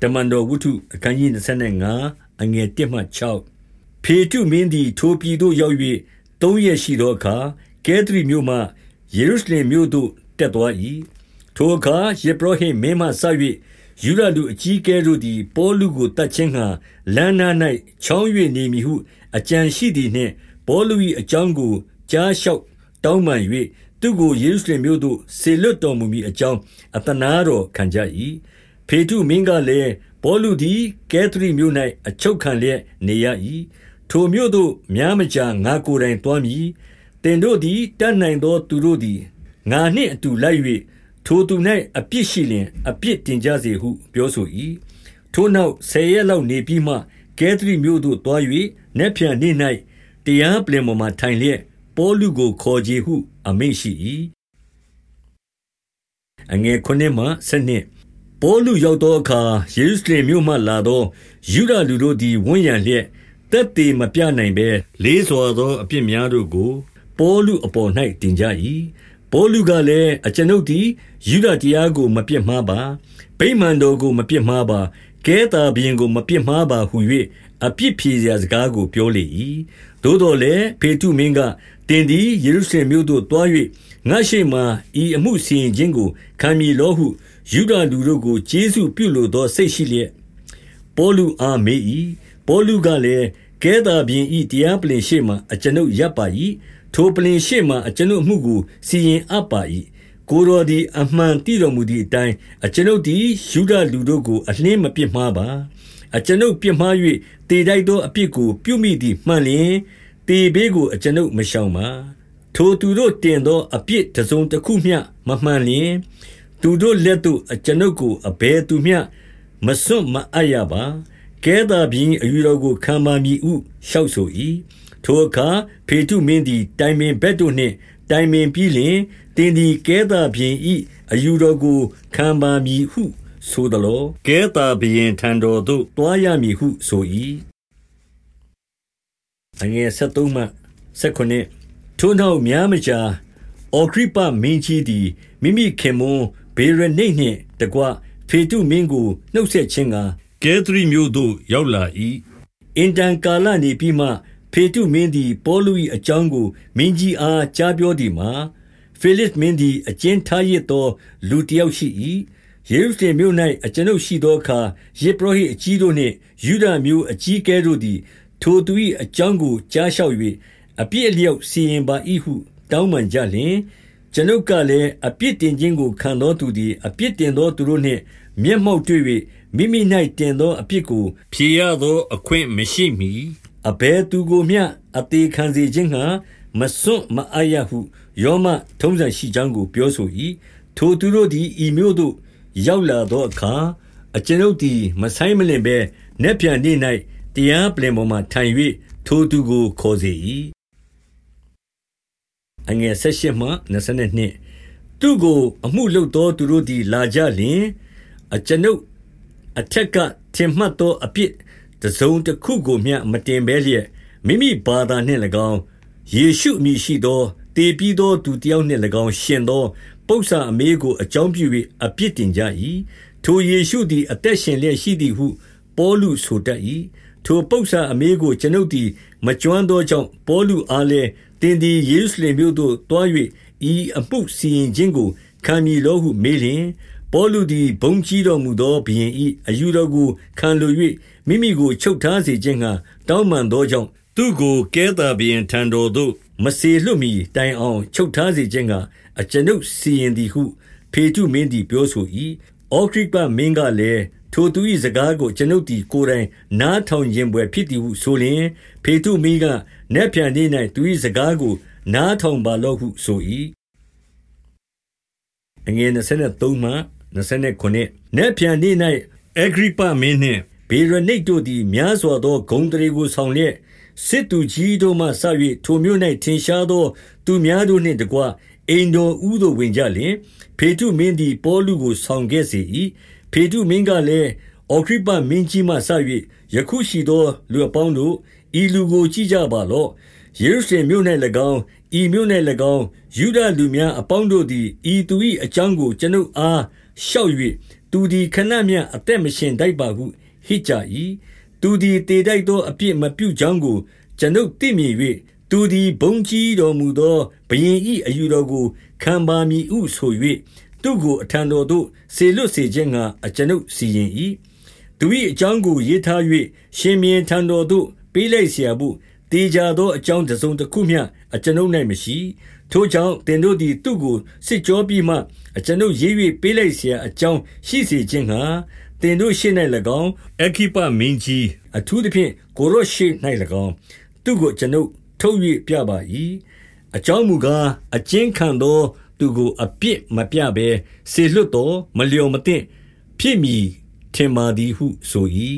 တမန်တော်ဝုဒ္ဓအခန်းကြီး25အငယ်1မှ6ဖေတုမင်းသည်ထိုပြည်သို့ရောက်၍သုံးရက်ရှိသောအခါကဲသရီမြို့မှယေရုရှလင်မြို့သို့တက်သွား၏ထိုအခါယေဘရဟိမင်းမှဆ၍ယူရလူအကြီးကဲတို့သည်ပေါလုကိုတတ်ခြင်းဟံလမ်းနာ၌ချောင်း၍နေမည်ဟုအကြံရှိသည်နှင့်ပေါလု၏အကြောင်းကိုကြားလျှောက်တောင်းပန်၍သူကိုယေရုရှလင်မြို့သို့ဆေလွတ်တော်မူမည်အကြောင်းအတနာတော်ခံကြ၏ ဖေတုမင်းကလည်း ပေါလုသည် ကဲသရီမြို့၌အချုပ်ခံလျက်နေရ၏ထိုမြို့သို့ များမကြာ ငါကိုယ်တိုင်သွားမည်တင်တို့သည် တတ်နိုင်သောသူတို့သည် ငါနှင့်အတူလိုက်၍ထိုသူ၌အပြစ်ရှိလျင် အပြစ်တင်ကြစေဟု ပြောဆို၏ထိုနောက်ဆယ်ရက်လောက်နေပြီးမှ ကဲသရီမြို့သို့သွား၍နက်ဖြန်နေ့၌တရားပြင်ပေါ်မှထိုင်လျက် ပေါလုကို ခေါ်ကြဟု အမိန့်ရှိ၏ အငယ်ခုနှစ်မှဆနှစ်ပေါလုရောက်သောအခါ ယေရုရှလင်မြို့မှလာသောယူဒလူတို့သည် ဝန်းရံလျက်တက်သေးမပြနိုင်ဘဲ လေးစွာသော အပြစ်များတို့ကို ပေါလုအပေါ်၌တင်ကြ၏ပေါလုကလည်း အကျွန်ုပ်သည်ယူဒတရားကို မပြစ်မှားပါ ဗိမာန်တော်ကို မပြစ်မှားပါ ကဲတာဘရင်ကို မပြစ်မှားပါဟု၍အပြစ်ဖြေရာစကားကို ပြောလေ၏သို့တော်လည်း ဖေတုမင်းကတင်သည် ယေရုရှလင်မြို့သို့တွား၍ ငါရှိမှဤအမှုစီရင်ခြင်းကိုခံမည်လောဟုယူဒလူတို့ကိုကျေးဇူးပြုလိုသောစိတ်ရှိလျက်ပေါလုအားမေး၏ပေါလုကလည်းကဲသာပြင်ဤတရားပလင်ရှိမှအကျွန်ုပ်ရပ်ပါ၏ထိုပလင်ရှိမှအကျွန်ုပ်မှုကိုစီရင်အပ်ပါ၏ကိုတော်သည်အမှန်တည်တော်မူသည့်အတိုင်းအကျွန်ုပ်သည်ယူဒလူတို့ကိုအလင်းမပြစ်မှားပါအကျွန်ုပ်ပြစ်မှား၍တေတိုက်သောအပြစ်ကိုပြုမိသည်မှန်လျင်တေဘေးကိုအကျွန်ုပ်မရှောင်ပါ ထိုသူတို့တင်သောအပြစ်တစုံတစ်ခုမျှမမှန်လျင်သူတို့လက်သို့အကျွန်ုပ်ကိုအဘယ်သူမျှမစွန့်မအပ်ရပါကဲသာပြင်းအယူတော်ကိုခံပါမည်ဟုလျှောက်ဆို၏ထိုအခါဖေတုမင်းသည်တိုင်ပင်ဘက်တို့နှင့်တိုင်ပင်ပြီးလျှင်တင်းသည်ကဲသာပြင်းဤအယူတော်ကိုခံပါမည်ဟုဆိုသလိုကဲသာဘရင်ထံတော်သို့တွားရမည်ဟုဆို၏အငယ်73မှ79 ထိုနောက်များမကြာအော်ခရိပမင်းကြီးသည်မိမိခင်မွန်းဘေရနိတ်နှင့်တကွဖေတုမင်းကိုနှုတ်ဆက်ခြင်းကကဲသရီမျိုးသို့ရောက်လာ၏အင်တန်ကာလနေပြီးမှဖေတုမင်းသည်ပေါလု၏အကြောင်းကိုမင်းကြီးအားကြားပြောသည်မှာဖေလစ်မင်းသည်အကျဉ်ထားရသော လူတစ်ယောက်ရှိ၏ယေရုရှလင်မြို့၌အကျွန်ုပ်ရှိသောအခါယေဘရဟိအကြီးတို့နှင့်ယူဒမျိုးအကြီးကဲတို့သည် ထိုသူ၏အကြောင်းကိုကြားလျှောက်၍ အပြစ်အလျောက်စီရင်ပါ၏ဟု တောင်းပန်ကြလျင်ကျွန်ုပ်ကလည်းအပြစ်တင်ခြင်းကိုခံသောသူသည်အပြစ်တင်သောသူတို့နှင့် မျက်မှောက်တွေ့၍မိမိ၌တင်သောအပြစ်ကိုဖြေရသောအခွင့်မရှိမီအဘယ်သူကိုမျှအသေးခံစေခြင်းငှာမစွန့်မအပ်ရဟုယောမထုံးစံရှိကြောင်းကိုပြောဆို၏ထိုသူတို့သည်ဤမျိုးသို့ရောက်လာသောအခါအကျွန်ုပ်သည်မဆိုင်မလင်ဘဲနက်ပြန်နေ၌တရားပြင်ပေါ်မှထိုင်၍ထိုသူကိုခေါ်စေ၏ အငယ်၁၈မှ22သူကို အမှုလုပ်သောသူတို့သည် လာကြလျင်အကျွန်ုပ်အထက်ကထင်မှတ်သောအပြစ်တစုံတစ်ခုကိုမျှမတင်ဘဲလျက်မိမိဘာသာနှင့်၎င်းယေရှုအမည်ရှိသောတေပြီးသောသူတယောက်နှင့်၎င်းရှင်သောပု္ပ္ပာအမေးကိုအကြောင်းပြု၍အပြစ်တင်ကြ၏ထိုယေရှုသည်အသက်ရှင်လျက်ရှိသည်ဟု ပေါလုဆိုတတ်၏ ထိုပု္ပ္ပာအမေးကို ကျွန်ုပ်သည် မကျွမ်းသောကြောင့် ပေါလုအားလည်းတင်သည် ယေရုရှလင်မြို့သို့တွား၍ဤအမှုစီရင်ခြင်းကို ခံမည်လောဟုမေးလျင် ပေါလုသည် ဘုံကြီးတော်မူသောဘုရင်၏အယူတော်ကို ခံလို၍မိမိကို ချုပ်ထားစေခြင်းငှာတောင်းပန်သောကြောင့် သူကို ကဲတာဘုရင်ထံတော်သို့ မစေလွတ်မီတိုင်အောင် ချုပ်ထားစေခြင်းကအကျွန်ုပ်စီရင်သည်ဟု ဖေတုမင်းသည် ပြောဆို၏အောခရိပမင်းကလည်း ထိုသူ၏စကားကို ကျွန်ုပ်သည် ကိုယ်တိုင်နားထောင်ခြင်းပွဲဖြစ်သည်ဟုဆိုလျင် ဖေတုမင်းက နက်ပြန်နေ၌သူ၏စကားကို နားထောင်ပါလော့ဟုဆို၏အငယ်23မှ29နက်ပြန်နေ၌အဂရိပမင်းနှင့်ဘေရနိတ်တို့သည် များစွာသော ဂုံတရေကိုဆောင်လျက် စစ်သူကြီးတို့မှဆ၍ထိုမြို့၌ထင်ရှားသော သူများတို့နှင့်တကွ အိမ်တော်ဦးသို့ဝင်ကြလျင် ဖေတုမင်းသည် ပေါလုကို ဆောင်ခဲ့စေ၏ဖေတုမင်းကလည်း အော်ခရိပမင်းကြီးမှဆ၍ယခုရှိသော လူအပေါင်းတို့ ဤလူကို ကြည့်ကြပါလော့ ယေရုရှလင်မြို့၌၎င်း ဤမြို့၌၎င်းယူဒလူများအပေါင်းတို့သည် ဤသူ၏အကြောင်းကို ကျွန်ုပ်အား လျှောက်၍တသူသည် ခဏမျှ အသက်မရှင်ထိုက်ပါဟု ဟစ်ကြ၏သူသည်တေတိုက်သော အပြစ်မပြုကြောင်းကို ကျွန်ုပ်သိမြင်၍ သူသည်ဘုံကြီးတော်မူသောဘုရင်၏အယူတော်ကိုခံပါမည်ဟုဆို၍သူ့ကိုအထံတော်သို့ဆေလွတ်စေခြင်းငှာအကျွန်ုပ်စီရင်၏သူ၏အကြောင်းကိုရေးထား၍ရှင်မြင်းထံတော်သို့ပေးလိုက်เสียဖို့တေကြသောအကြောင်းတစ်စုံတစ်ခုမျှအကျွန်ုပ်၌မရှိထိုကြောင့်တင်တို့သည်သူ့ကိုစစ်ကြောပြီးမှအကျွန်ုပ်ရေး၍ပေးလိုက်เสียအကြောင်းရှိစေခြင်းငှာတင်တို့ရှေ့၌၎င်းအခိပမင်းကြီးအထူးသဖြင့်ကိုရော့ရှေ့၌၎င်းသူ့ကိုကျွန်ုပ် ထုတ်၍ပြပါ၏အကြောင်းမူကားအကျဉ်းခံသောသူကိုအပြစ်မပြဘဲဆေလွတ်တော်မလျော်မသင့်ဖြစ်မည်ထင်ပါသည်ဟုဆို၏